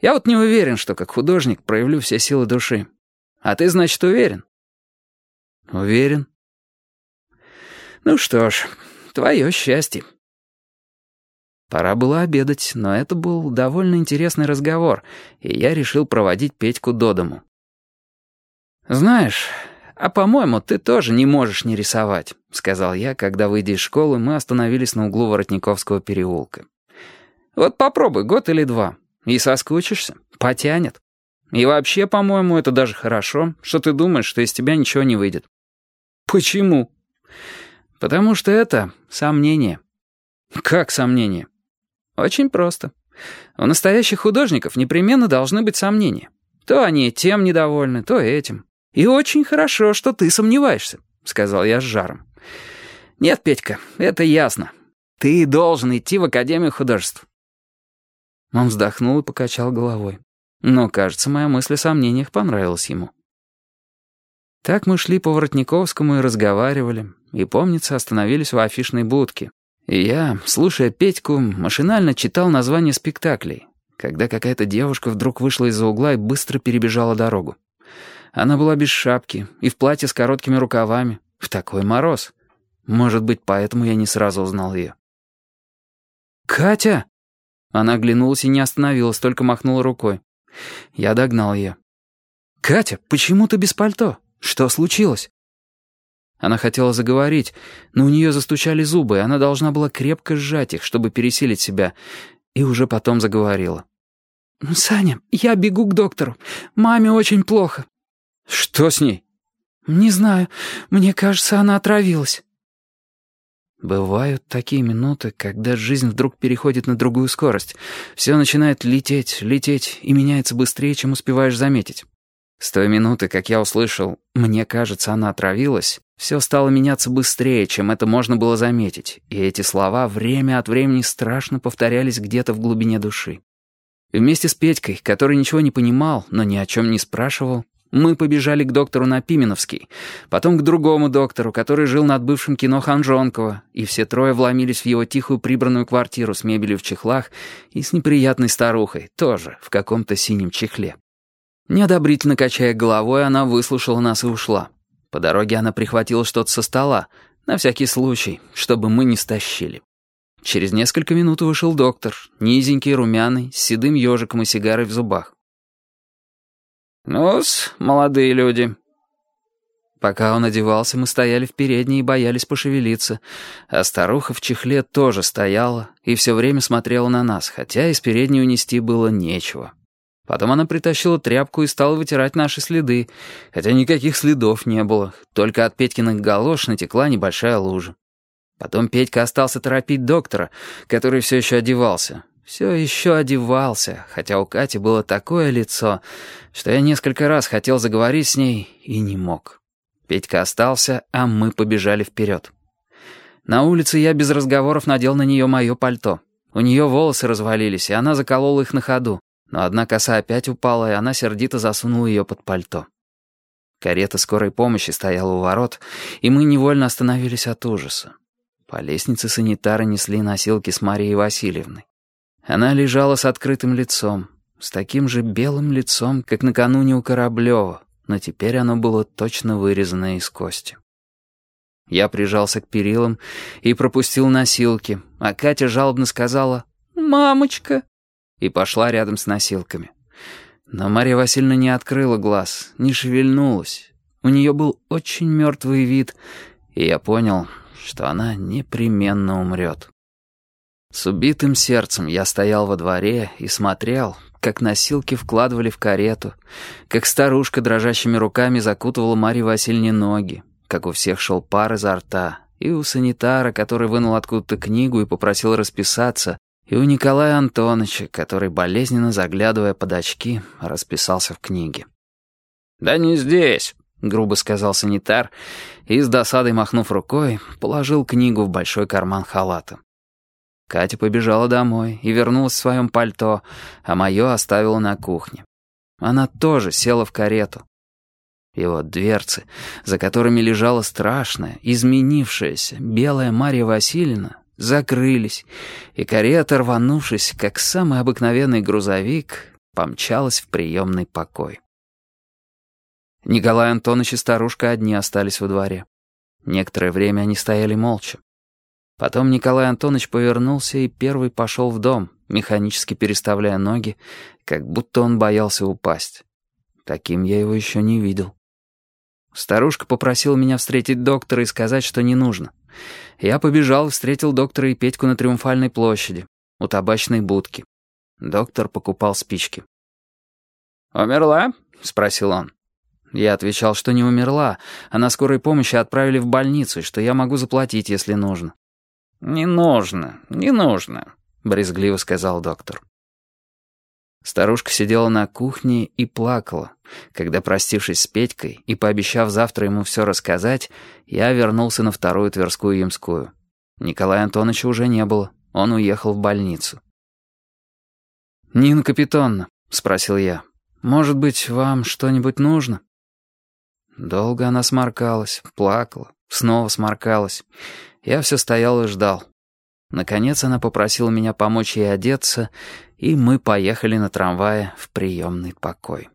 Я вот не уверен, что как художник проявлю все силы души. А ты, значит, уверен? Уверен. Ну что ж, твое счастье. Пора было обедать, но это был довольно интересный разговор, и я решил проводить Петьку до дому. «Знаешь, а по-моему, ты тоже не можешь не рисовать», — сказал я, когда, выйдя из школы, мы остановились на углу Воротниковского переулка. «Вот попробуй год или два, и соскучишься, потянет. И вообще, по-моему, это даже хорошо, что ты думаешь, что из тебя ничего не выйдет». «Почему?» «Потому что это сомнение». «Как сомнение?» «Очень просто. У настоящих художников непременно должны быть сомнения. То они тем недовольны, то этим. И очень хорошо, что ты сомневаешься», — сказал я с жаром. «Нет, Петька, это ясно. Ты должен идти в Академию художеств». Он вздохнул и покачал головой. Но, кажется, моя мысль о сомнениях понравилась ему. Так мы шли по Воротниковскому и разговаривали, и, помнится, остановились в афишной будке. И я, слушая Петьку, машинально читал названия спектаклей, когда какая-то девушка вдруг вышла из-за угла и быстро перебежала дорогу. Она была без шапки и в платье с короткими рукавами, в такой мороз. Может быть, поэтому я не сразу узнал ее. «Катя!» Она оглянулась и не остановилась, только махнула рукой. Я догнал ее. «Катя, почему ты без пальто? Что случилось?» Она хотела заговорить, но у нее застучали зубы, и она должна была крепко сжать их, чтобы пересилить себя, и уже потом заговорила. «Саня, я бегу к доктору. Маме очень плохо». «Что с ней?» «Не знаю. Мне кажется, она отравилась». Бывают такие минуты, когда жизнь вдруг переходит на другую скорость. Все начинает лететь, лететь и меняется быстрее, чем успеваешь заметить. С той минуты, как я услышал «мне кажется, она отравилась», все стало меняться быстрее, чем это можно было заметить, и эти слова время от времени страшно повторялись где-то в глубине души. И вместе с Петькой, который ничего не понимал, но ни о чем не спрашивал, мы побежали к доктору на Пименовский, потом к другому доктору, который жил над бывшим кино Ханжонкова, и все трое вломились в его тихую прибранную квартиру с мебелью в чехлах и с неприятной старухой, тоже в каком-то синем чехле. Неодобрительно качая головой, она выслушала нас и ушла. По дороге она прихватила что-то со стола, на всякий случай, чтобы мы не стащили. Через несколько минут вышел доктор, низенький, румяный, с седым ежиком и сигарой в зубах ну молодые люди». Пока он одевался, мы стояли в передней и боялись пошевелиться, а старуха в чехле тоже стояла и все время смотрела на нас, хотя из передней унести было нечего. Потом она притащила тряпку и стала вытирать наши следы, хотя никаких следов не было, только от Петькиных галош натекла небольшая лужа. Потом Петька остался торопить доктора, который все еще одевался, все еще одевался, хотя у Кати было такое лицо, что я несколько раз хотел заговорить с ней и не мог. Петька остался, а мы побежали вперед. На улице я без разговоров надел на нее мое пальто. У нее волосы развалились, и она заколола их на ходу. Но одна коса опять упала, и она сердито засунула ее под пальто. Карета скорой помощи стояла у ворот, и мы невольно остановились от ужаса. По лестнице санитары несли носилки с Марией Васильевной. Она лежала с открытым лицом, с таким же белым лицом, как накануне у Кораблева, но теперь оно было точно вырезанное из кости. Я прижался к перилам и пропустил носилки, а Катя жалобно сказала «Мамочка!» и пошла рядом с носилками. Но Марья Васильевна не открыла глаз, не шевельнулась. У нее был очень мертвый вид, и я понял, что она непременно умрет. С убитым сердцем я стоял во дворе и смотрел, как носилки вкладывали в карету, как старушка дрожащими руками закутывала Марье Васильевне ноги, как у всех шел пар изо рта, и у санитара, который вынул откуда-то книгу и попросил расписаться, и у Николая Антоновича, который, болезненно заглядывая под очки, расписался в книге. «Да не здесь», — грубо сказал санитар, и с досадой махнув рукой, положил книгу в большой карман халата. Катя побежала домой и вернулась в своем пальто, а мое оставила на кухне. Она тоже села в карету. И вот дверцы, за которыми лежала страшная, изменившаяся, белая Марья Васильевна, закрылись, и карета, рванувшись, как самый обыкновенный грузовик, помчалась в приемный покой. Николай Антонович и старушка одни остались во дворе. Некоторое время они стояли молча. Потом Николай Антонович повернулся и первый пошел в дом, механически переставляя ноги, как будто он боялся упасть. Таким я его еще не видел. Старушка попросила меня встретить доктора и сказать, что не нужно. Я побежал и встретил доктора и Петьку на Триумфальной площади, у табачной будки. Доктор покупал спички. «Умерла?» — спросил он. Я отвечал, что не умерла, а на скорой помощи отправили в больницу, что я могу заплатить, если нужно. «Не нужно, не нужно», — брезгливо сказал доктор. Старушка сидела на кухне и плакала. Когда, простившись с Петькой и пообещав завтра ему все рассказать, я вернулся на вторую Тверскую Ямскую. Николая Антоновича уже не было, он уехал в больницу. «Нина Капитонна», — спросил я, — «может быть, вам что-нибудь нужно?» Долго она сморкалась, плакала, снова сморкалась. Я все стоял и ждал. Наконец она попросила меня помочь ей одеться, и мы поехали на трамвае в приемный покой.